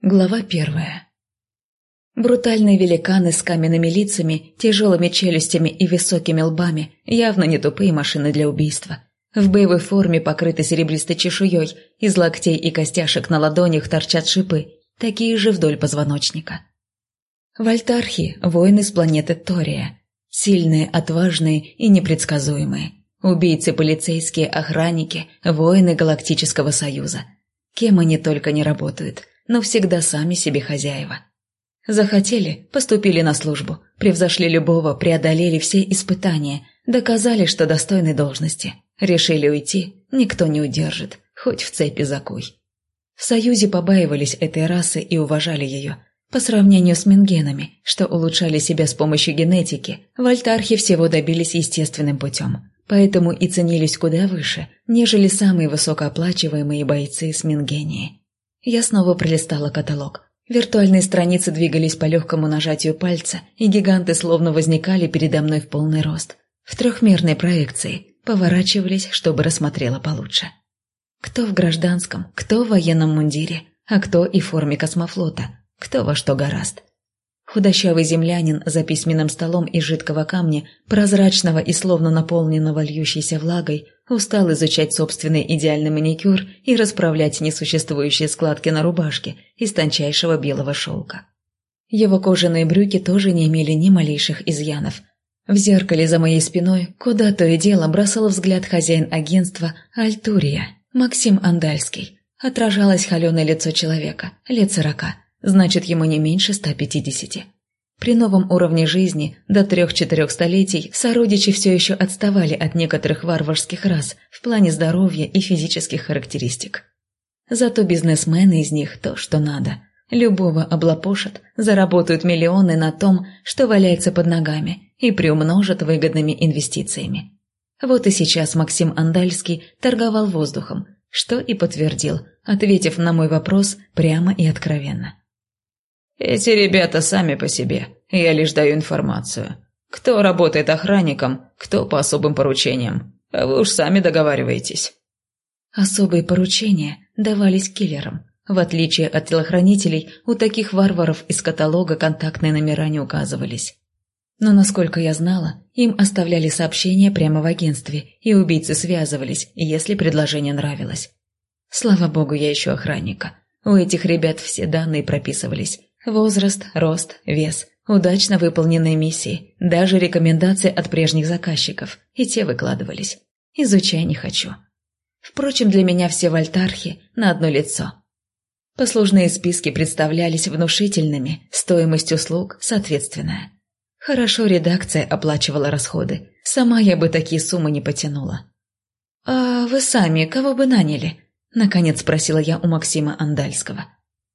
Глава первая. Брутальные великаны с каменными лицами, тяжелыми челюстями и высокими лбами явно не тупые машины для убийства. В боевой форме покрыты серебристой чешуей, из локтей и костяшек на ладонях торчат шипы, такие же вдоль позвоночника. Вольтархи – воины с планеты Тория. Сильные, отважные и непредсказуемые. Убийцы, полицейские, охранники, воины Галактического Союза. Кем они только не работают – но всегда сами себе хозяева. Захотели – поступили на службу, превзошли любого, преодолели все испытания, доказали, что достойны должности. Решили уйти – никто не удержит, хоть в цепи закуй. В Союзе побаивались этой расы и уважали ее. По сравнению с мингенами, что улучшали себя с помощью генетики, вольтархи всего добились естественным путем. Поэтому и ценились куда выше, нежели самые высокооплачиваемые бойцы с Мингении. Я снова пролистала каталог. Виртуальные страницы двигались по легкому нажатию пальца, и гиганты словно возникали передо мной в полный рост. В трехмерной проекции поворачивались, чтобы рассмотрела получше. Кто в гражданском, кто в военном мундире, а кто и в форме космофлота, кто во что гораст. Худощавый землянин за письменным столом из жидкого камня, прозрачного и словно наполненного льющейся влагой, устал изучать собственный идеальный маникюр и расправлять несуществующие складки на рубашке из тончайшего белого шелка. Его кожаные брюки тоже не имели ни малейших изъянов. В зеркале за моей спиной куда то и дело бросал взгляд хозяин агентства Альтурия, Максим Андальский. Отражалось холеное лицо человека, лет сорока – значит ему не меньше 150. При новом уровне жизни до трех-четырех столетий сородичи все еще отставали от некоторых варварских рас в плане здоровья и физических характеристик. Зато бизнесмены из них то, что надо. Любого облапошат, заработают миллионы на том, что валяется под ногами, и приумножат выгодными инвестициями. Вот и сейчас Максим Андальский торговал воздухом, что и подтвердил, ответив на мой вопрос прямо и откровенно. Эти ребята сами по себе. Я лишь даю информацию. Кто работает охранником, кто по особым поручениям. А вы уж сами договариваетесь. Особые поручения давались киллерам. В отличие от телохранителей, у таких варваров из каталога контактные номера не указывались. Но, насколько я знала, им оставляли сообщения прямо в агентстве, и убийцы связывались, если предложение нравилось. Слава богу, я еще охранника. У этих ребят все данные прописывались, Возраст, рост, вес, удачно выполненные миссии, даже рекомендации от прежних заказчиков, и те выкладывались. Изучай не хочу. Впрочем, для меня все вольтархи на одно лицо. Послужные списки представлялись внушительными, стоимость услуг соответственная. Хорошо редакция оплачивала расходы, сама я бы такие суммы не потянула. «А вы сами кого бы наняли?» – наконец спросила я у Максима Андальского.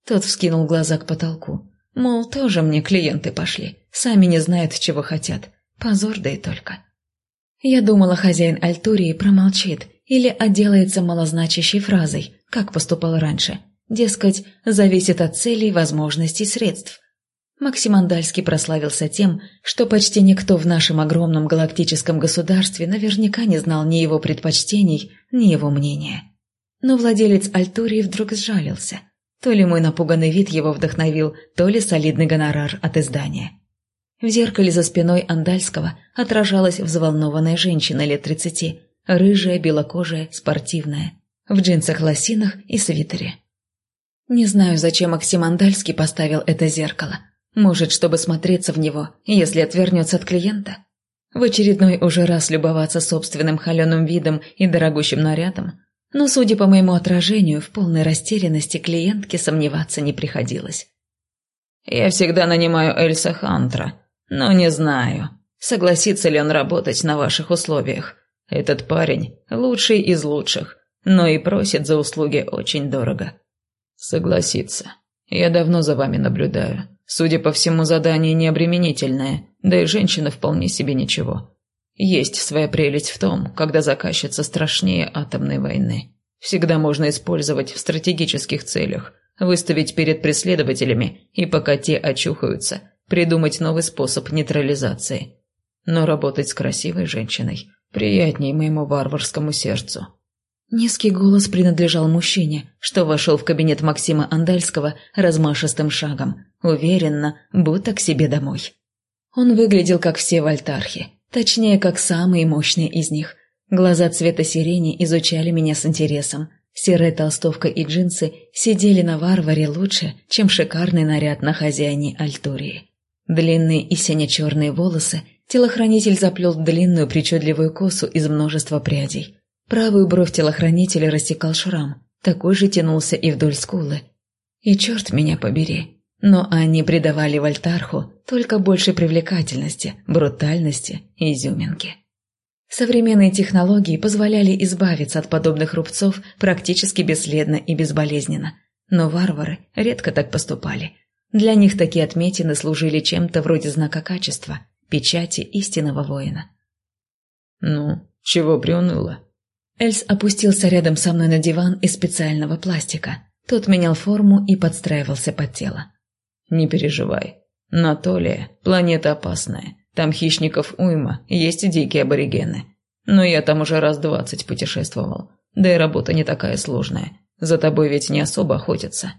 Тот вскинул глаза к потолку. Мол, тоже мне клиенты пошли. Сами не знают, чего хотят. Позор, да и только. Я думала, хозяин Альтурии промолчит или отделается малозначащей фразой, как поступал раньше. Дескать, зависит от целей, возможностей, средств. Максим Андальский прославился тем, что почти никто в нашем огромном галактическом государстве наверняка не знал ни его предпочтений, ни его мнения. Но владелец Альтурии вдруг сжалился – то ли мой напуганный вид его вдохновил, то ли солидный гонорар от издания. В зеркале за спиной Андальского отражалась взволнованная женщина лет тридцати, рыжая, белокожая, спортивная, в джинсах-лосинах и свитере. Не знаю, зачем Максим Андальский поставил это зеркало. Может, чтобы смотреться в него, если отвернется от клиента? В очередной уже раз любоваться собственным холеным видом и дорогущим нарядом? Но, судя по моему отражению, в полной растерянности клиентке сомневаться не приходилось. «Я всегда нанимаю Эльса Хантра, но не знаю, согласится ли он работать на ваших условиях. Этот парень лучший из лучших, но и просит за услуги очень дорого». «Согласится. Я давно за вами наблюдаю. Судя по всему, задание необременительное, да и женщина вполне себе ничего. Есть своя прелесть в том, когда заказчица страшнее атомной войны. Всегда можно использовать в стратегических целях, выставить перед преследователями и пока те очухаются, придумать новый способ нейтрализации. Но работать с красивой женщиной приятнее моему варварскому сердцу. Низкий голос принадлежал мужчине, что вошел в кабинет Максима Андальского размашистым шагом, уверенно, будто к себе домой. Он выглядел как все вольтархи, точнее, как самые мощные из них. Глаза цвета сирени изучали меня с интересом. Серая толстовка и джинсы сидели на варваре лучше, чем шикарный наряд на хозяине Альтурии. Длинные и сине-черные волосы телохранитель заплел длинную причудливую косу из множества прядей – Правую бровь телохранителя растекал шрам, такой же тянулся и вдоль скулы. И черт меня побери, но они придавали Вольтарху только больше привлекательности, брутальности и изюминки. Современные технологии позволяли избавиться от подобных рубцов практически бесследно и безболезненно, но варвары редко так поступали. Для них такие отметины служили чем-то вроде знака качества, печати истинного воина. «Ну, чего приуныла?» Эльс опустился рядом со мной на диван из специального пластика. Тот менял форму и подстраивался под тело. «Не переживай. Натолия – планета опасная. Там хищников уйма, есть и дикие аборигены. Но я там уже раз двадцать путешествовал. Да и работа не такая сложная. За тобой ведь не особо охотятся».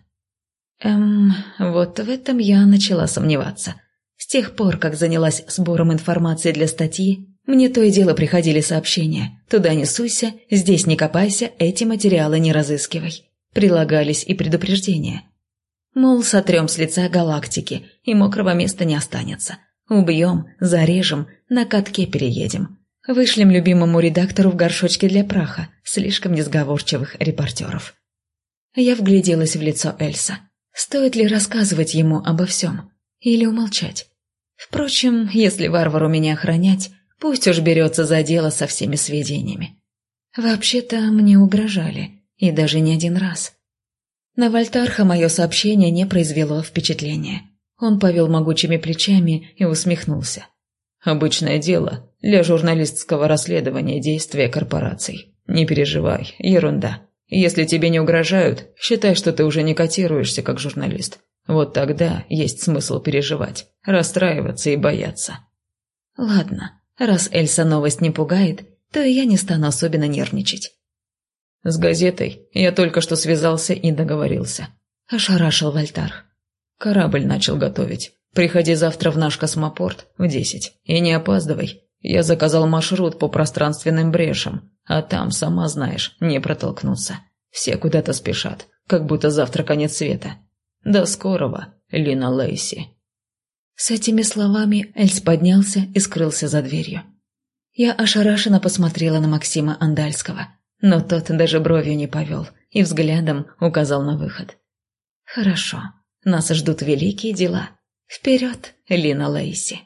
Эм, вот в этом я начала сомневаться. С тех пор, как занялась сбором информации для статьи, мне то и дело приходили сообщения. Туда не суйся, здесь не копайся, эти материалы не разыскивай. Прилагались и предупреждения. Мол, сотрем с лица галактики, и мокрого места не останется. Убьем, зарежем, на катке переедем. Вышлем любимому редактору в горшочке для праха, слишком несговорчивых репортеров. Я вгляделась в лицо Эльса. Стоит ли рассказывать ему обо всем? Или умолчать? Впрочем, если варвару меня охранять, Пусть уж берется за дело со всеми сведениями. Вообще-то мне угрожали, и даже не один раз. На Вольтарха мое сообщение не произвело впечатления. Он повел могучими плечами и усмехнулся. «Обычное дело для журналистского расследования действия корпораций. Не переживай, ерунда. Если тебе не угрожают, считай, что ты уже не котируешься как журналист. Вот тогда есть смысл переживать, расстраиваться и бояться». «Ладно, Раз Эльса новость не пугает, то и я не стану особенно нервничать. «С газетой я только что связался и договорился», – ошарашил Вольтар. «Корабль начал готовить. Приходи завтра в наш космопорт в десять. И не опаздывай. Я заказал маршрут по пространственным брешам, а там, сама знаешь, не протолкнуться. Все куда-то спешат, как будто завтра конец света. До скорого, Лина Лейси». С этими словами Эльс поднялся и скрылся за дверью. Я ошарашенно посмотрела на Максима Андальского, но тот даже бровью не повел и взглядом указал на выход. «Хорошо, нас ждут великие дела. Вперед, Лина Лейси!»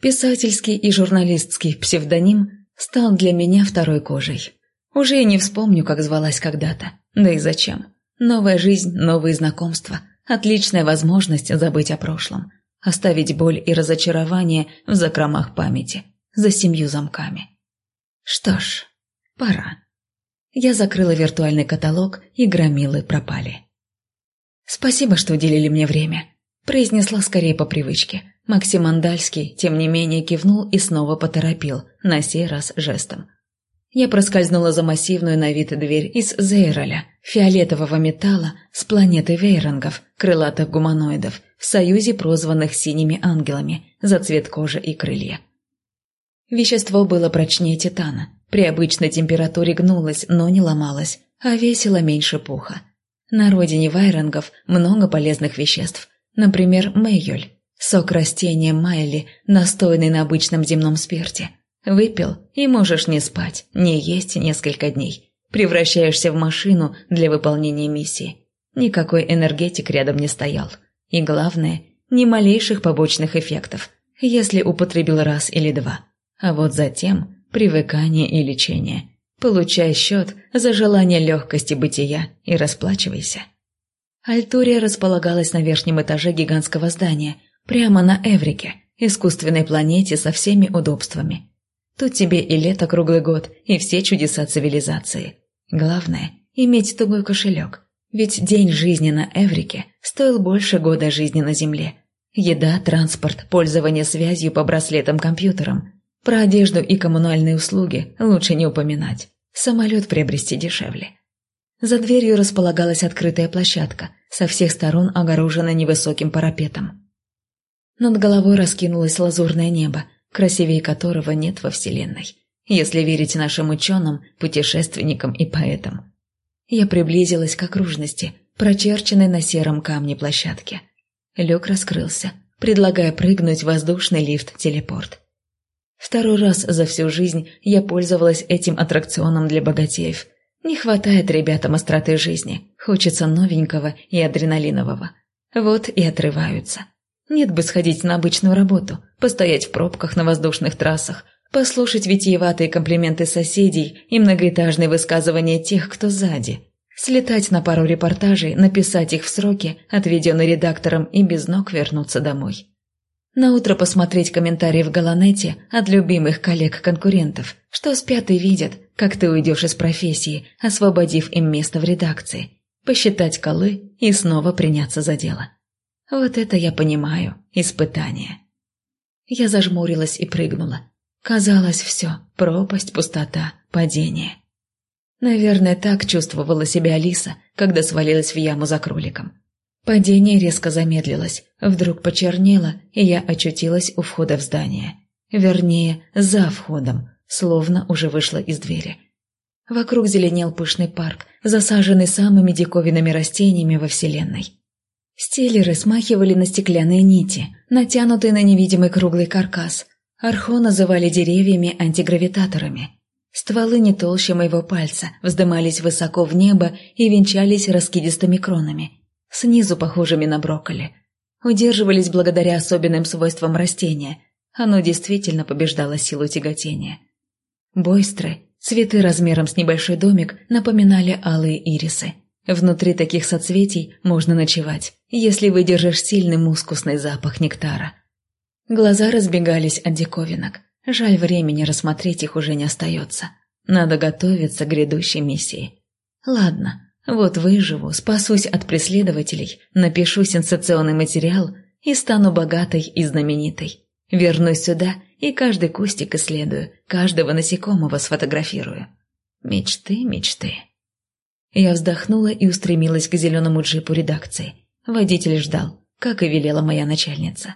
Писательский и журналистский псевдоним стал для меня второй кожей. Уже и не вспомню, как звалась когда-то. Да и зачем? Новая жизнь, новые знакомства. Отличная возможность забыть о прошлом оставить боль и разочарование в закромах памяти, за семью замками. Что ж, пора. Я закрыла виртуальный каталог, и громилы пропали. «Спасибо, что уделили мне время», – произнесла скорее по привычке. Максим Андальский, тем не менее, кивнул и снова поторопил, на сей раз жестом. Я проскользнула за массивную на вид дверь из Зейроля, фиолетового металла с планеты Вейрангов, крылатых гуманоидов, в союзе прозванных синими ангелами за цвет кожи и крылья. Вещество было прочнее титана, при обычной температуре гнулось, но не ломалось, а весило меньше пуха. На родине вайрангов много полезных веществ, например, мейюль, сок растения майли, настойный на обычном земном спирте. Выпил и можешь не спать, не есть несколько дней. Превращаешься в машину для выполнения миссии. Никакой энергетик рядом не стоял. И главное, ни малейших побочных эффектов, если употребил раз или два. А вот затем привыкание и лечение. Получай счет за желание легкости бытия и расплачивайся. Альтурия располагалась на верхнем этаже гигантского здания, прямо на Эврике, искусственной планете со всеми удобствами. Тут тебе и лето круглый год, и все чудеса цивилизации. Главное – иметь тугой кошелек, ведь день жизни на Эврике стоил больше года жизни на Земле. Еда, транспорт, пользование связью по браслетам-компьютерам. Про одежду и коммунальные услуги лучше не упоминать. Самолет приобрести дешевле. За дверью располагалась открытая площадка, со всех сторон огорожена невысоким парапетом. Над головой раскинулось лазурное небо, красивее которого нет во Вселенной, если верить нашим ученым, путешественникам и поэтам. Я приблизилась к окружности, прочерченной на сером камне площадке. Люк раскрылся, предлагая прыгнуть в воздушный лифт-телепорт. Второй раз за всю жизнь я пользовалась этим аттракционом для богатеев. Не хватает ребятам остроты жизни, хочется новенького и адреналинового. Вот и отрываются. Нет бы сходить на обычную работу, постоять в пробках на воздушных трассах, послушать витиеватые комплименты соседей и многоэтажные высказывания тех, кто сзади. Слетать на пару репортажей, написать их в сроки, отведенные редактором, и без ног вернуться домой. Наутро посмотреть комментарии в Галанете от любимых коллег-конкурентов, что спят и видят, как ты уйдешь из профессии, освободив им место в редакции, посчитать колы и снова приняться за дело. Вот это я понимаю, испытание. Я зажмурилась и прыгнула. Казалось, все – пропасть, пустота, падение. Наверное, так чувствовала себя Алиса, когда свалилась в яму за кроликом. Падение резко замедлилось, вдруг почернело, и я очутилась у входа в здание. Вернее, за входом, словно уже вышла из двери. Вокруг зеленел пышный парк, засаженный самыми диковинными растениями во Вселенной. Стеллеры смахивали на стеклянные нити, натянутые на невидимый круглый каркас. Архо называли деревьями антигравитаторами. Стволы не толще моего пальца, вздымались высоко в небо и венчались раскидистыми кронами, снизу похожими на брокколи. Удерживались благодаря особенным свойствам растения. Оно действительно побеждало силу тяготения. Бойстры, цветы размером с небольшой домик, напоминали алые ирисы. Внутри таких соцветий можно ночевать, если выдержишь сильный мускусный запах нектара. Глаза разбегались от диковинок. Жаль, времени рассмотреть их уже не остается. Надо готовиться к грядущей миссии. Ладно, вот выживу, спасусь от преследователей, напишу сенсационный материал и стану богатой и знаменитой. Вернусь сюда и каждый кустик исследую, каждого насекомого сфотографирую. Мечты, мечты. Я вздохнула и устремилась к зеленому джипу редакции. Водитель ждал, как и велела моя начальница.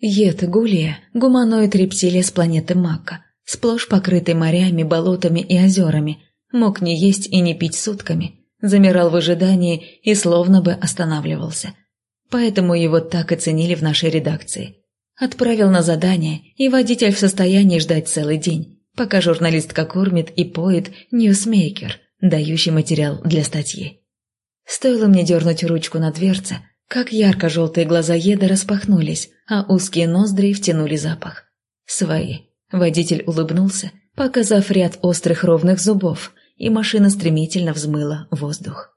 Ед Гулия – гуманоид-рептилия с планеты Макка, сплошь покрытой морями, болотами и озерами, мог не есть и не пить сутками, замирал в ожидании и словно бы останавливался. Поэтому его так и ценили в нашей редакции. Отправил на задание, и водитель в состоянии ждать целый день, пока журналистка кормит и поит ньюсмейкера – дающий материал для статьи. Стоило мне дернуть ручку на дверце, как ярко-желтые глаза еда распахнулись, а узкие ноздри втянули запах. Свои. Водитель улыбнулся, показав ряд острых ровных зубов, и машина стремительно взмыла воздух.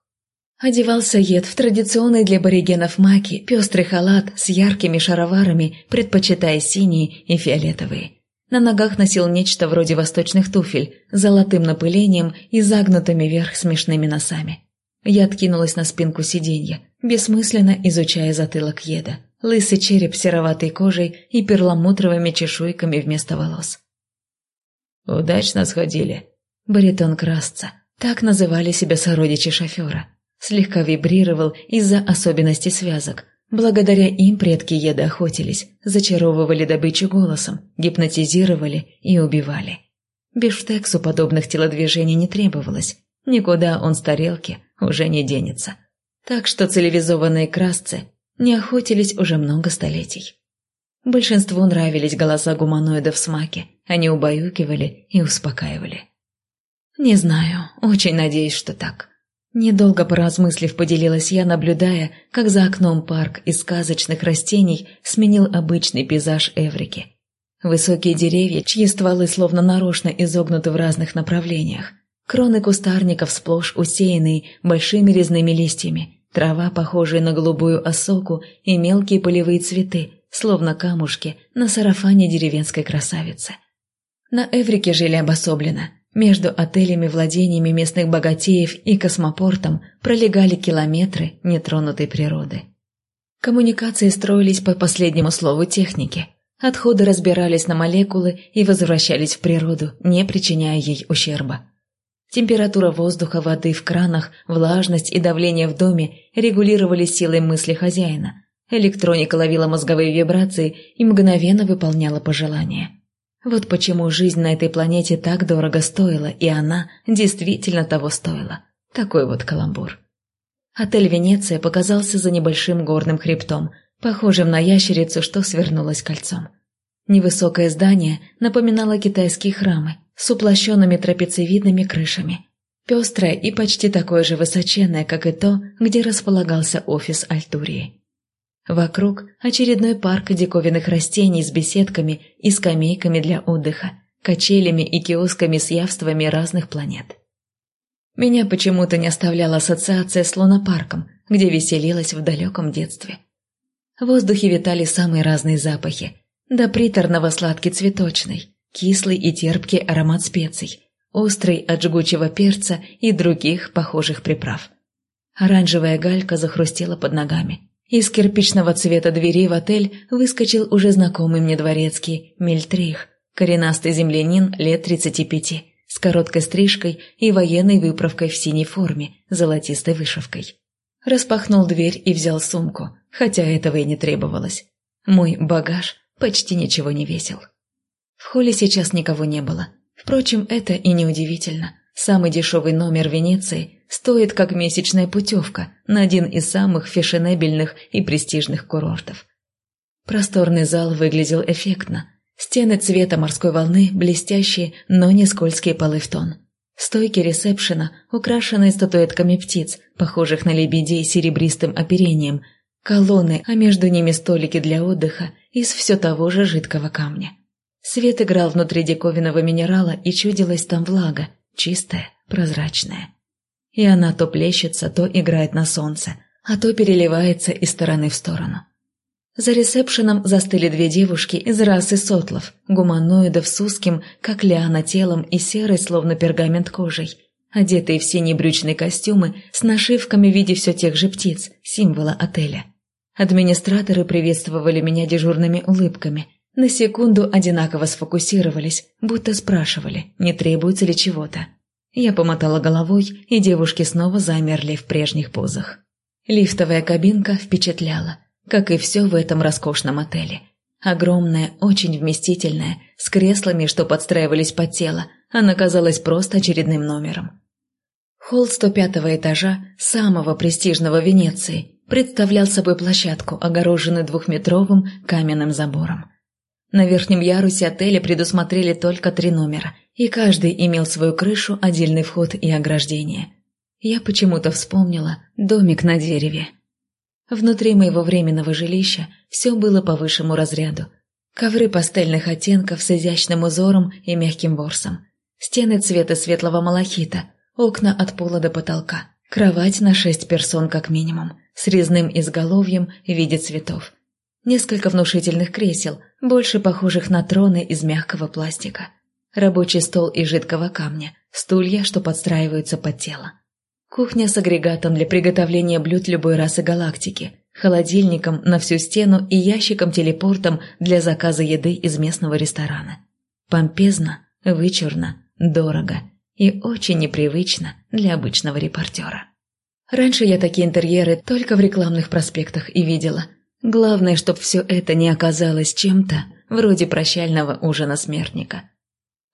Одевался Ед в традиционный для аборигенов маки пестрый халат с яркими шароварами, предпочитая синие и фиолетовые. На ногах носил нечто вроде восточных туфель, с золотым напылением и загнутыми вверх смешными носами. Я откинулась на спинку сиденья, бессмысленно изучая затылок еда, лысый череп сероватой кожей и перламутровыми чешуйками вместо волос. «Удачно сходили», — баритон красца, так называли себя сородичи шофера. Слегка вибрировал из-за особенностей связок, Благодаря им предки еда охотились, зачаровывали добычу голосом, гипнотизировали и убивали. Бифштексу подобных телодвижений не требовалось, никуда он с тарелки уже не денется. Так что цивилизованные красцы не охотились уже много столетий. Большинству нравились голоса гуманоидов в смаке, они убаюкивали и успокаивали. Не знаю, очень надеюсь, что так. Недолго поразмыслив, поделилась я, наблюдая, как за окном парк из сказочных растений сменил обычный пейзаж Эврики. Высокие деревья, чьи стволы словно нарочно изогнуты в разных направлениях. Кроны кустарников сплошь усеянные большими резными листьями, трава, похожая на голубую осоку, и мелкие полевые цветы, словно камушки на сарафане деревенской красавицы. На Эврике жили обособленно, между отелями-владениями местных богатеев и космопортом пролегали километры нетронутой природы. Коммуникации строились по последнему слову техники. Отходы разбирались на молекулы и возвращались в природу, не причиняя ей ущерба. Температура воздуха, воды в кранах, влажность и давление в доме регулировали силой мысли хозяина. Электроника ловила мозговые вибрации и мгновенно выполняла пожелания. Вот почему жизнь на этой планете так дорого стоила, и она действительно того стоила. Такой вот каламбур. Отель «Венеция» показался за небольшим горным хребтом, похожим на ящерицу, что свернулась кольцом. Невысокое здание напоминало китайские храмы с уплощенными трапециевидными крышами. Пестрое и почти такое же высоченное, как и то, где располагался офис Альтурии. Вокруг очередной парк диковинных растений с беседками и скамейками для отдыха, качелями и киосками с явствами разных планет. Меня почему-то не оставляла ассоциация с лунопарком, где веселилась в далеком детстве. В воздухе витали самые разные запахи. До приторного сладкий цветочный, кислый и терпкий аромат специй, острый от жгучего перца и других похожих приправ. Оранжевая галька захрустела под ногами. Из кирпичного цвета двери в отель выскочил уже знакомый мне дворецкий Мельтрих, коренастый землянин лет тридцати пяти, с короткой стрижкой и военной выправкой в синей форме, золотистой вышивкой. Распахнул дверь и взял сумку, хотя этого и не требовалось. Мой багаж почти ничего не весил. В холле сейчас никого не было. Впрочем, это и не удивительно. Самый дешевый номер Венеции стоит как месячная путевка на один из самых фешенебельных и престижных курортов. Просторный зал выглядел эффектно. Стены цвета морской волны, блестящие, но не скользкие полы в тон. Стойки ресепшена, украшенные статуэтками птиц, похожих на лебедей серебристым оперением, колонны, а между ними столики для отдыха из все того же жидкого камня. Свет играл внутри диковинного минерала, и чудилась там влага, чистая, прозрачная. И она то плещется, то играет на солнце, а то переливается из стороны в сторону. За ресепшеном застыли две девушки из расы сотлов, гуманоидов с узким, как лиана телом и серой, словно пергамент кожей, одетые в синие брючные костюмы с нашивками в виде все тех же птиц, символа отеля. Администраторы приветствовали меня дежурными улыбками. На секунду одинаково сфокусировались, будто спрашивали, не требуется ли чего-то. Я помотала головой, и девушки снова замерли в прежних позах. Лифтовая кабинка впечатляла, как и все в этом роскошном отеле. Огромная, очень вместительная, с креслами, что подстраивались под тело, она казалась просто очередным номером. Холл 105 этажа, самого престижного Венеции, представлял собой площадку, огороженную двухметровым каменным забором. На верхнем ярусе отеля предусмотрели только три номера, и каждый имел свою крышу, отдельный вход и ограждение. Я почему-то вспомнила домик на дереве. Внутри моего временного жилища все было по высшему разряду. Ковры пастельных оттенков с изящным узором и мягким ворсом. Стены цвета светлого малахита, окна от пола до потолка. Кровать на шесть персон как минимум, с резным изголовьем в виде цветов. Несколько внушительных кресел, больше похожих на троны из мягкого пластика. Рабочий стол из жидкого камня, стулья, что подстраиваются под тело. Кухня с агрегатом для приготовления блюд любой расы галактики, холодильником на всю стену и ящиком-телепортом для заказа еды из местного ресторана. Помпезно, вычурно, дорого и очень непривычно для обычного репортера. Раньше я такие интерьеры только в рекламных проспектах и видела – Главное, чтобы все это не оказалось чем-то вроде прощального ужина смертника.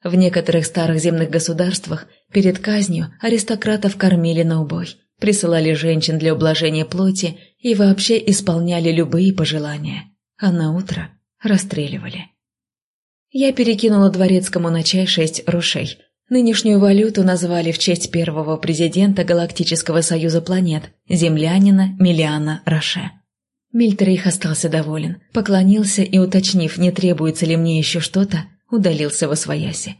В некоторых старых земных государствах перед казнью аристократов кормили на убой, присылали женщин для ублажения плоти и вообще исполняли любые пожелания, а на утро расстреливали. Я перекинула дворецкому на чай шесть рушей. Нынешнюю валюту назвали в честь первого президента Галактического союза планет, землянина Миллиана Роше. Мильтрейх остался доволен, поклонился и, уточнив, не требуется ли мне еще что-то, удалился во свояси.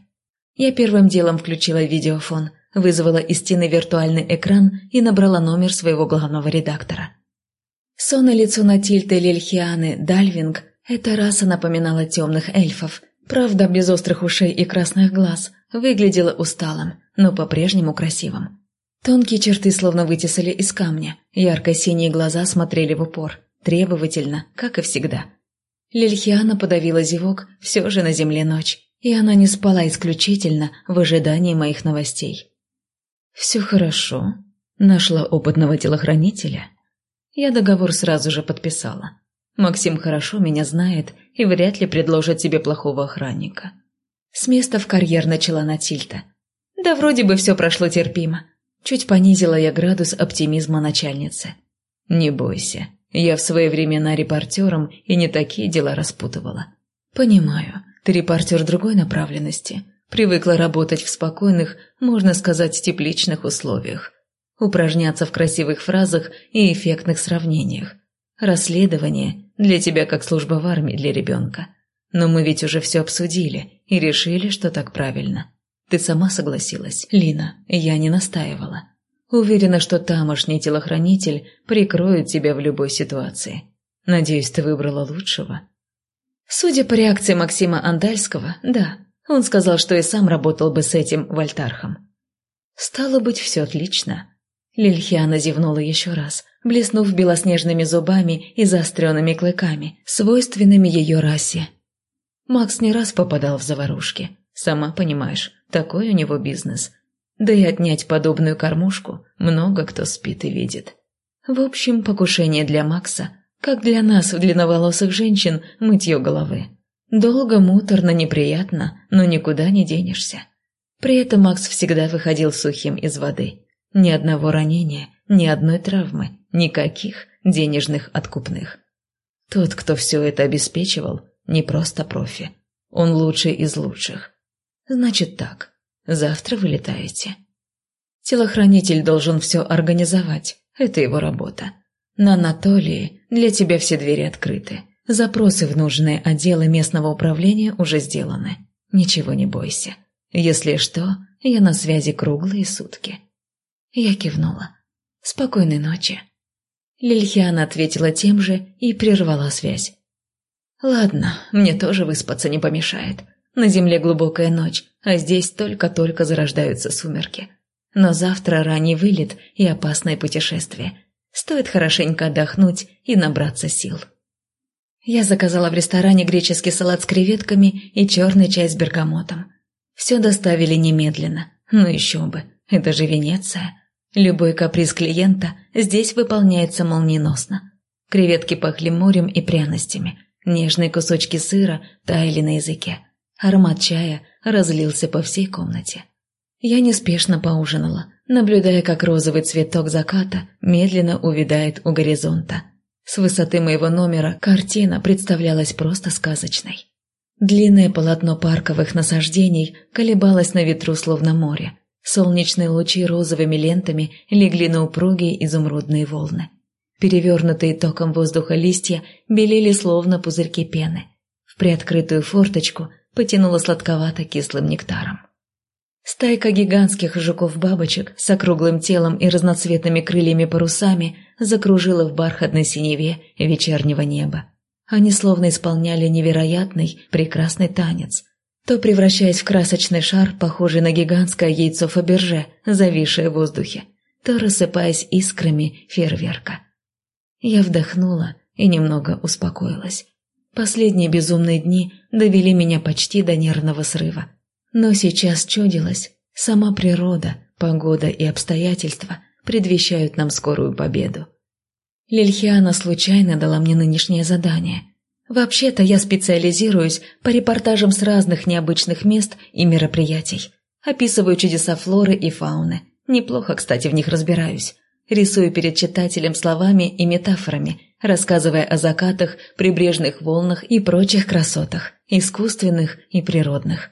Я первым делом включила видеофон, вызвала из стены виртуальный экран и набрала номер своего главного редактора. Сон и лицо Натильты Лельхианы Дальвинг эта раса напоминала темных эльфов, правда, без острых ушей и красных глаз, выглядела усталым, но по-прежнему красивым. Тонкие черты словно вытесали из камня, ярко-синие глаза смотрели в упор – требовательно, как и всегда. Лильхиана подавила зевок, все же на земле ночь, и она не спала исключительно в ожидании моих новостей. Все хорошо. Нашла опытного телохранителя. Я договор сразу же подписала. Максим хорошо меня знает и вряд ли предложит тебе плохого охранника. С места в карьер начала Натильта. Да вроде бы все прошло терпимо. Чуть понизила я градус оптимизма начальницы. Не бойся, я в свои времена репортером и не такие дела распутывала. Понимаю, ты репортер другой направленности. Привыкла работать в спокойных, можно сказать, тепличных условиях. Упражняться в красивых фразах и эффектных сравнениях. Расследование для тебя как служба в армии для ребенка. Но мы ведь уже все обсудили и решили, что так правильно. Ты сама согласилась, Лина, я не настаивала. Уверена, что тамошний телохранитель прикроет тебя в любой ситуации. Надеюсь, ты выбрала лучшего. Судя по реакции Максима Андальского, да. Он сказал, что и сам работал бы с этим Вольтархом. Стало быть, все отлично. Лильхиана зевнула еще раз, блеснув белоснежными зубами и заостренными клыками, свойственными ее расе. Макс не раз попадал в заварушки. Сама понимаешь, такой у него бизнес. Да и отнять подобную кормушку много кто спит и видит. В общем, покушение для Макса, как для нас, длинноволосых женщин, мытье головы. Долго, муторно, неприятно, но никуда не денешься. При этом Макс всегда выходил сухим из воды. Ни одного ранения, ни одной травмы, никаких денежных откупных. Тот, кто все это обеспечивал, не просто профи. Он лучший из лучших. Значит так, завтра вылетаете. Телохранитель должен все организовать, это его работа. На Анатолии для тебя все двери открыты. Запросы в нужные отделы местного управления уже сделаны. Ничего не бойся. Если что, я на связи круглые сутки. Я кивнула. Спокойной ночи. Лильхиана ответила тем же и прервала связь. Ладно, мне тоже выспаться не помешает. На земле глубокая ночь, а здесь только-только зарождаются сумерки. Но завтра ранний вылет и опасное путешествие. Стоит хорошенько отдохнуть и набраться сил. Я заказала в ресторане греческий салат с креветками и черный чай с бергамотом. Все доставили немедленно. Ну еще бы, это же Венеция. Любой каприз клиента здесь выполняется молниеносно. Креветки пахли морем и пряностями. Нежные кусочки сыра таяли на языке. Аромат чая разлился по всей комнате. Я неспешно поужинала, наблюдая, как розовый цветок заката медленно увядает у горизонта. С высоты моего номера картина представлялась просто сказочной. Длинное полотно парковых насаждений колебалось на ветру словно море. Солнечные лучи розовыми лентами легли на упругие изумрудные волны. Перевернутые током воздуха листья белели словно пузырьки пены. В приоткрытую форточку потянуло сладковато-кислым нектаром. Стайка гигантских жуков-бабочек с округлым телом и разноцветными крыльями-парусами закружила в бархатной синеве вечернего неба. Они словно исполняли невероятный, прекрасный танец, то превращаясь в красочный шар, похожий на гигантское яйцо Фаберже, зависшее в воздухе, то рассыпаясь искрами фейерверка. Я вдохнула и немного успокоилась. Последние безумные дни довели меня почти до нервного срыва. Но сейчас чудилось, сама природа, погода и обстоятельства предвещают нам скорую победу. Лильхиана случайно дала мне нынешнее задание. Вообще-то я специализируюсь по репортажам с разных необычных мест и мероприятий. Описываю чудеса флоры и фауны. Неплохо, кстати, в них разбираюсь. Рисую перед читателем словами и метафорами, рассказывая о закатах, прибрежных волнах и прочих красотах, искусственных и природных.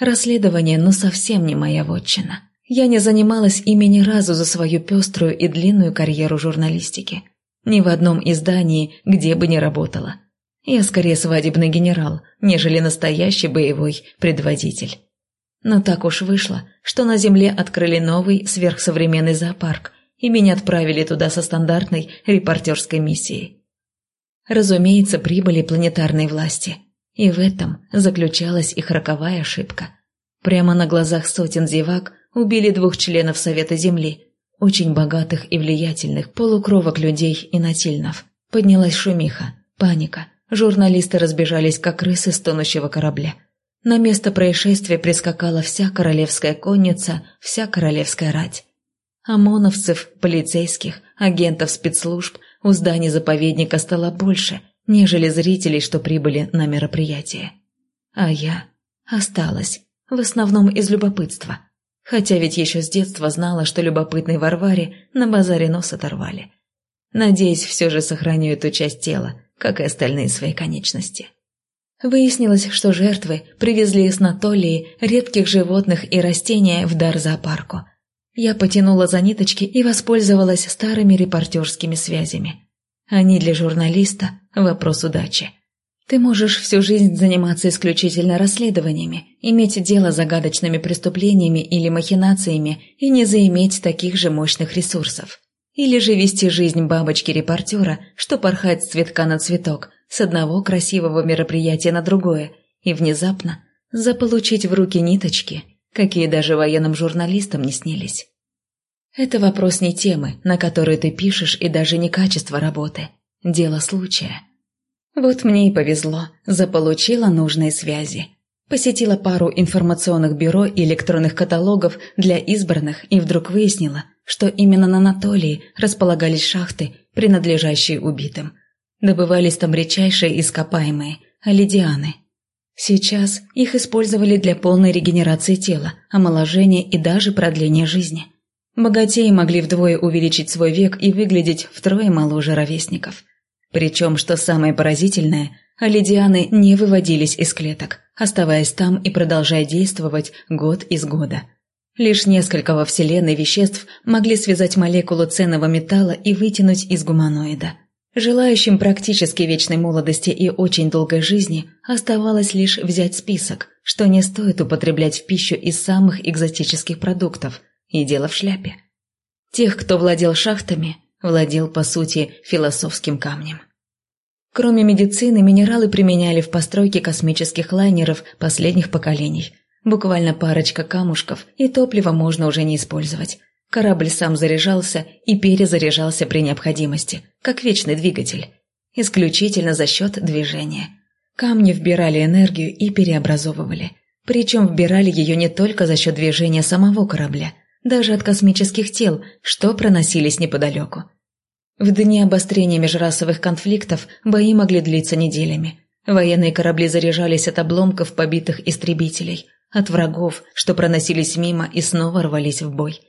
Расследование, ну совсем не моя вотчина. Я не занималась ими ни разу за свою пеструю и длинную карьеру журналистики. Ни в одном издании, где бы ни работала. Я скорее свадебный генерал, нежели настоящий боевой предводитель. Но так уж вышло, что на Земле открыли новый сверхсовременный зоопарк, и меня отправили туда со стандартной репортерской миссией. Разумеется, прибыли планетарной власти. И в этом заключалась их роковая ошибка. Прямо на глазах сотен зевак убили двух членов Совета Земли, очень богатых и влиятельных полукровок людей и натильнов. Поднялась шумиха, паника. Журналисты разбежались, как крысы с тонущего корабля. На место происшествия прискакала вся королевская конница, вся королевская рать. ОМОНовцев, полицейских, агентов спецслужб у здания заповедника стало больше, нежели зрителей, что прибыли на мероприятие. А я осталась, в основном из любопытства. Хотя ведь еще с детства знала, что любопытной Варваре на базаре нос оторвали. Надеюсь, все же сохраню эту часть тела, как и остальные свои конечности. Выяснилось, что жертвы привезли из Натолии редких животных и растения в дар зоопарку. Я потянула за ниточки и воспользовалась старыми репортерскими связями. Они для журналиста – вопрос удачи. Ты можешь всю жизнь заниматься исключительно расследованиями, иметь дело с загадочными преступлениями или махинациями и не заиметь таких же мощных ресурсов. Или же вести жизнь бабочки-репортера, что порхает с цветка на цветок, с одного красивого мероприятия на другое, и внезапно заполучить в руки ниточки, какие даже военным журналистам не снились. Это вопрос не темы, на которую ты пишешь, и даже не качество работы. Дело случая. Вот мне и повезло, заполучила нужные связи. Посетила пару информационных бюро и электронных каталогов для избранных и вдруг выяснила, что именно на Анатолии располагались шахты, принадлежащие убитым. Добывались там редчайшие ископаемые – алидианы. Сейчас их использовали для полной регенерации тела, омоложения и даже продления жизни. Богатеи могли вдвое увеличить свой век и выглядеть втрое моложе ровесников – причем, что самое поразительное, алидианы не выводились из клеток, оставаясь там и продолжая действовать год из года. Лишь несколько во Вселенной веществ могли связать молекулу ценного металла и вытянуть из гуманоида. Желающим практически вечной молодости и очень долгой жизни оставалось лишь взять список, что не стоит употреблять в пищу из самых экзотических продуктов, и дело в шляпе. Тех, кто владел шахтами, владел, по сути, философским камнем. Кроме медицины, минералы применяли в постройке космических лайнеров последних поколений. Буквально парочка камушков, и топливо можно уже не использовать. Корабль сам заряжался и перезаряжался при необходимости, как вечный двигатель. Исключительно за счет движения. Камни вбирали энергию и переобразовывали. Причем вбирали ее не только за счет движения самого корабля, даже от космических тел, что проносились неподалеку. В дни обострения межрасовых конфликтов бои могли длиться неделями. Военные корабли заряжались от обломков побитых истребителей, от врагов, что проносились мимо и снова рвались в бой.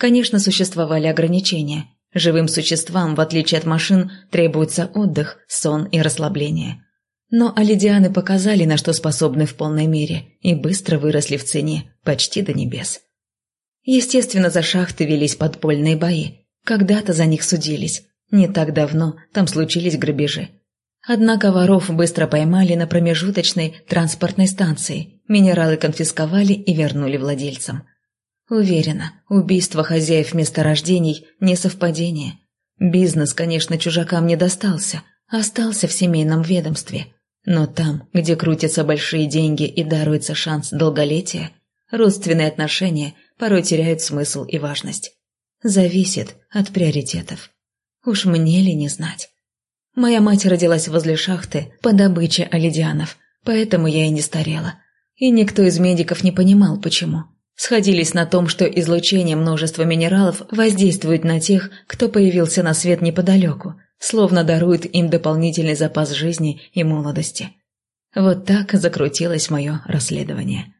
Конечно, существовали ограничения. Живым существам, в отличие от машин, требуется отдых, сон и расслабление. Но алидианы показали, на что способны в полной мере, и быстро выросли в цене, почти до небес. Естественно, за шахты велись подпольные бои, когда-то за них судились. Не так давно там случились грабежи. Однако воров быстро поймали на промежуточной транспортной станции, минералы конфисковали и вернули владельцам. Уверена, убийство хозяев месторождений – не совпадение. Бизнес, конечно, чужакам не достался, остался в семейном ведомстве. Но там, где крутятся большие деньги и даруется шанс долголетия, родственные отношения порой теряют смысл и важность зависит от приоритетов. Уж мне ли не знать. Моя мать родилась возле шахты по добыче оледианов, поэтому я и не старела. И никто из медиков не понимал, почему. Сходились на том, что излучение множества минералов воздействует на тех, кто появился на свет неподалеку, словно дарует им дополнительный запас жизни и молодости. Вот так закрутилось мое расследование.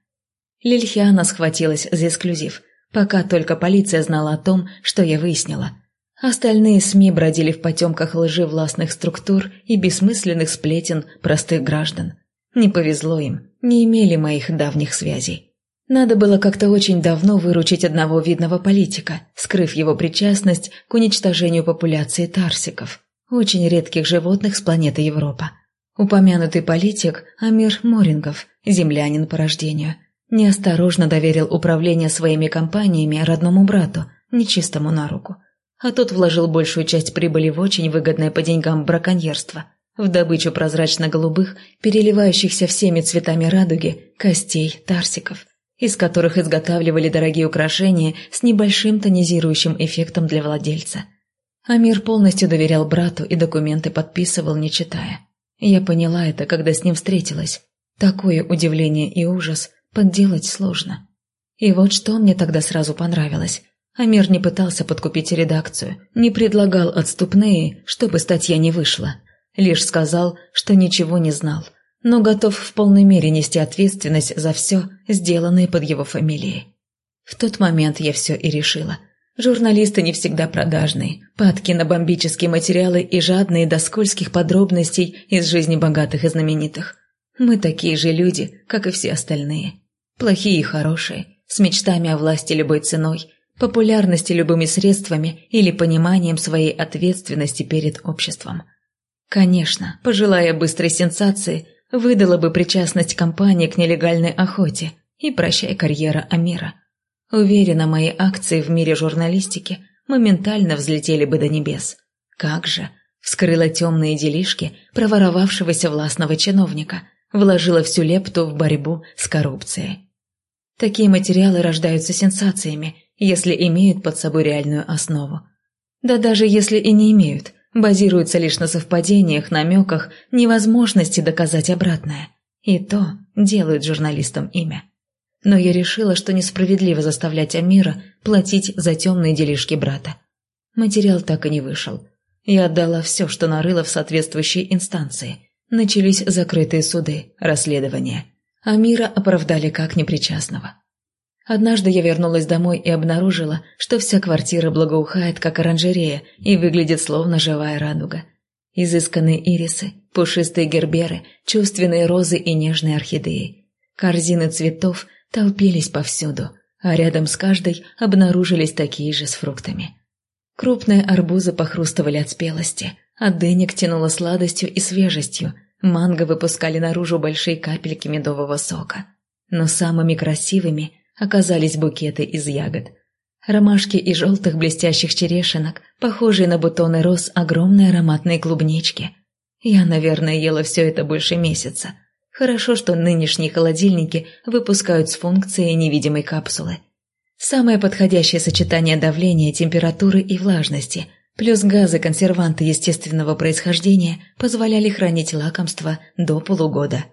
Лильхиана схватилась за эксклюзив – Пока только полиция знала о том, что я выяснила. Остальные СМИ бродили в потемках лжи властных структур и бессмысленных сплетен простых граждан. Не повезло им, не имели моих давних связей. Надо было как-то очень давно выручить одного видного политика, скрыв его причастность к уничтожению популяции тарсиков, очень редких животных с планеты Европа. Упомянутый политик Амир Морингов, землянин по рождению – Неосторожно доверил управление своими компаниями родному брату, нечистому на руку. А тот вложил большую часть прибыли в очень выгодное по деньгам браконьерство, в добычу прозрачно-голубых, переливающихся всеми цветами радуги, костей тарсиков, из которых изготавливали дорогие украшения с небольшим тонизирующим эффектом для владельца. Амир полностью доверял брату и документы подписывал, не читая. Я поняла это, когда с ним встретилась. Такое удивление и ужас подделать сложно. И вот что мне тогда сразу понравилось. Амир не пытался подкупить редакцию, не предлагал отступные, чтобы статья не вышла. Лишь сказал, что ничего не знал, но готов в полной мере нести ответственность за все, сделанное под его фамилией. В тот момент я все и решила. Журналисты не всегда продажные, падки на бомбические материалы и жадные до скользких подробностей из жизни богатых и знаменитых. Мы такие же люди, как и все остальные. Плохие и хорошие, с мечтами о власти любой ценой – популярности любыми средствами или пониманием своей ответственности перед обществом. Конечно, пожелая быстрой сенсации, выдала бы причастность компании к нелегальной охоте и прощай карьера Амира. Уверена, мои акции в мире журналистики моментально взлетели бы до небес. Как же, вскрыла темные делишки проворовавшегося властного чиновника, вложила всю лепту в борьбу с коррупцией. Такие материалы рождаются сенсациями если имеют под собой реальную основу. Да даже если и не имеют, базируются лишь на совпадениях, намеках, невозможности доказать обратное. И то делают журналистам имя. Но я решила, что несправедливо заставлять Амира платить за темные делишки брата. Материал так и не вышел. Я отдала все, что нарыла в соответствующие инстанции. Начались закрытые суды, расследования. Амира оправдали как непричастного. Однажды я вернулась домой и обнаружила, что вся квартира благоухает, как оранжерея, и выглядит словно живая радуга. Изысканные ирисы, пушистые герберы, чувственные розы и нежные орхидеи. Корзины цветов толпились повсюду, а рядом с каждой обнаружились такие же с фруктами. Крупные арбузы похрустывали от спелости, а дынек тянуло сладостью и свежестью, манго выпускали наружу большие капельки медового сока. Но самыми красивыми – оказались букеты из ягод. Ромашки и желтых блестящих черешинок, похожие на бутоны роз огромной ароматной клубнички. Я, наверное, ела все это больше месяца. Хорошо, что нынешние холодильники выпускают с функцией невидимой капсулы. Самое подходящее сочетание давления, температуры и влажности, плюс газы-консерванты естественного происхождения позволяли хранить лакомство до полугода.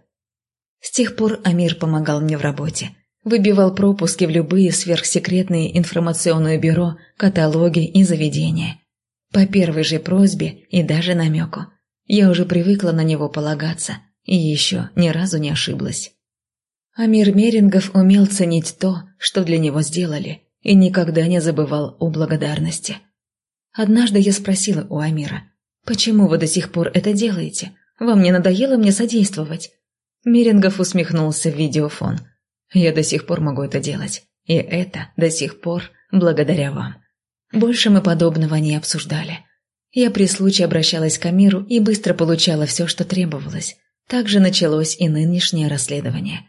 С тех пор Амир помогал мне в работе – Выбивал пропуски в любые сверхсекретные информационные бюро, каталоги и заведения. По первой же просьбе и даже намеку. Я уже привыкла на него полагаться и еще ни разу не ошиблась. Амир Мерингов умел ценить то, что для него сделали, и никогда не забывал о благодарности. Однажды я спросила у Амира, «Почему вы до сих пор это делаете? Вам не надоело мне содействовать?» Мерингов усмехнулся в видеофон – я до сих пор могу это делать. И это до сих пор благодаря вам. Больше мы подобного не обсуждали. Я при случае обращалась к Амиру и быстро получала все, что требовалось. Также началось и нынешнее расследование.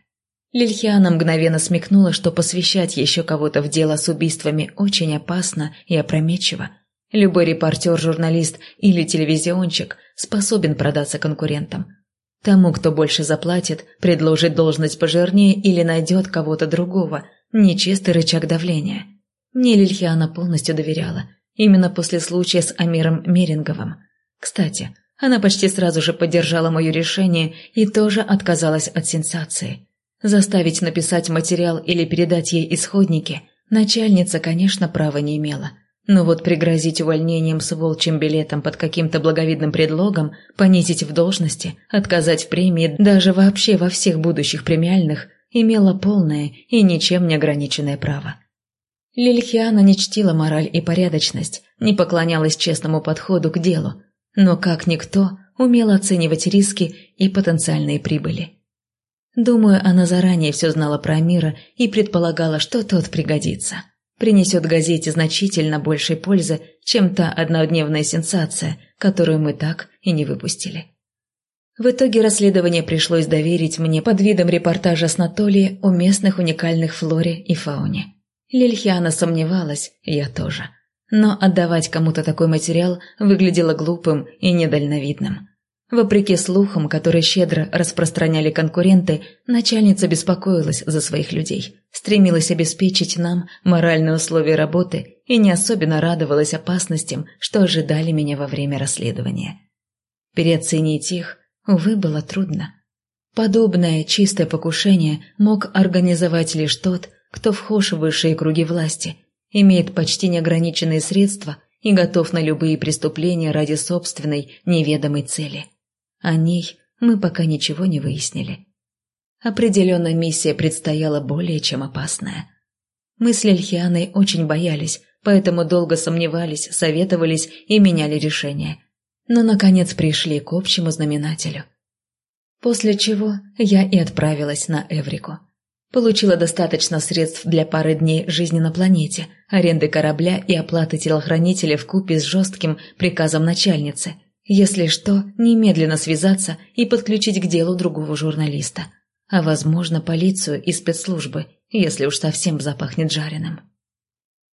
Лильхиана мгновенно смекнула, что посвящать еще кого-то в дело с убийствами очень опасно и опрометчиво. Любой репортер, журналист или телевизионщик способен продаться конкурентам. Тому, кто больше заплатит, предложит должность пожирнее или найдет кого-то другого, нечистый рычаг давления. Мне Лильхиана полностью доверяла, именно после случая с Амиром Меринговым. Кстати, она почти сразу же поддержала мое решение и тоже отказалась от сенсации. Заставить написать материал или передать ей исходники начальница, конечно, права не имела – но вот пригрозить увольнением с волчьим билетом под каким-то благовидным предлогом, понизить в должности, отказать в премии, даже вообще во всех будущих премиальных, имела полное и ничем не ограниченное право. Лильхиана не чтила мораль и порядочность, не поклонялась честному подходу к делу, но, как никто, умела оценивать риски и потенциальные прибыли. Думаю, она заранее все знала про мира и предполагала, что тот пригодится принесет газете значительно большей пользы, чем та однодневная сенсация, которую мы так и не выпустили. В итоге расследование пришлось доверить мне под видом репортажа с Натольи о местных уникальных флоре и фауне. Лильхиана сомневалась, я тоже. Но отдавать кому-то такой материал выглядело глупым и недальновидным. Вопреки слухам, которые щедро распространяли конкуренты, начальница беспокоилась за своих людей, стремилась обеспечить нам моральные условия работы и не особенно радовалась опасностям, что ожидали меня во время расследования. Переоценить их, увы, было трудно. Подобное чистое покушение мог организовать лишь тот, кто вхож в высшие круги власти, имеет почти неограниченные средства и готов на любые преступления ради собственной неведомой цели. О ней мы пока ничего не выяснили. Определенно миссия предстояла более чем опасная. Мы с Лильхианой очень боялись, поэтому долго сомневались, советовались и меняли решения. Но, наконец, пришли к общему знаменателю. После чего я и отправилась на Эврику. Получила достаточно средств для пары дней жизни на планете, аренды корабля и оплаты телохранителя в купе с жестким приказом начальницы. Если что, немедленно связаться и подключить к делу другого журналиста – а, возможно, полицию и спецслужбы, если уж совсем запахнет жареным.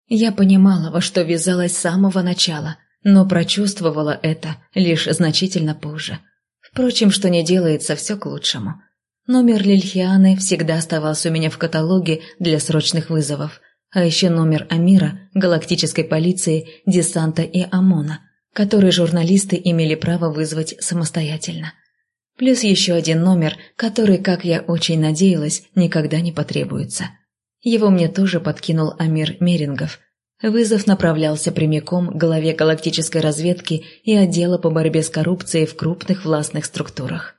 Я понимала, во что ввязалась с самого начала, но прочувствовала это лишь значительно позже. Впрочем, что не делается, все к лучшему. Номер Лильхианы всегда оставался у меня в каталоге для срочных вызовов, а еще номер Амира, галактической полиции, десанта и ОМОНа, который журналисты имели право вызвать самостоятельно плюс еще один номер, который, как я очень надеялась, никогда не потребуется. Его мне тоже подкинул Амир Мерингов. Вызов направлялся прямиком к главе галактической разведки и отдела по борьбе с коррупцией в крупных властных структурах.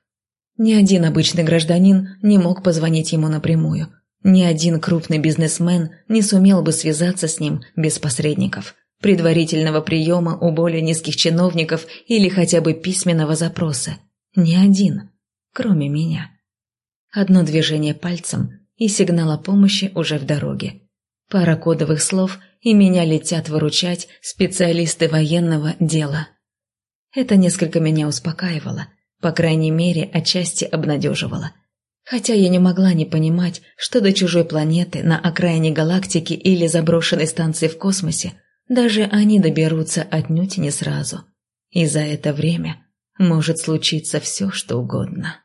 Ни один обычный гражданин не мог позвонить ему напрямую. Ни один крупный бизнесмен не сумел бы связаться с ним без посредников, предварительного приема у более низких чиновников или хотя бы письменного запроса – ни один, кроме меня. Одно движение пальцем, и сигнал о помощи уже в дороге. Пара кодовых слов, и меня летят выручать специалисты военного дела. Это несколько меня успокаивало, по крайней мере, отчасти обнадеживало. Хотя я не могла не понимать, что до чужой планеты на окраине галактики или заброшенной станции в космосе даже они доберутся отнюдь не сразу. И за это время может случиться все, что угодно.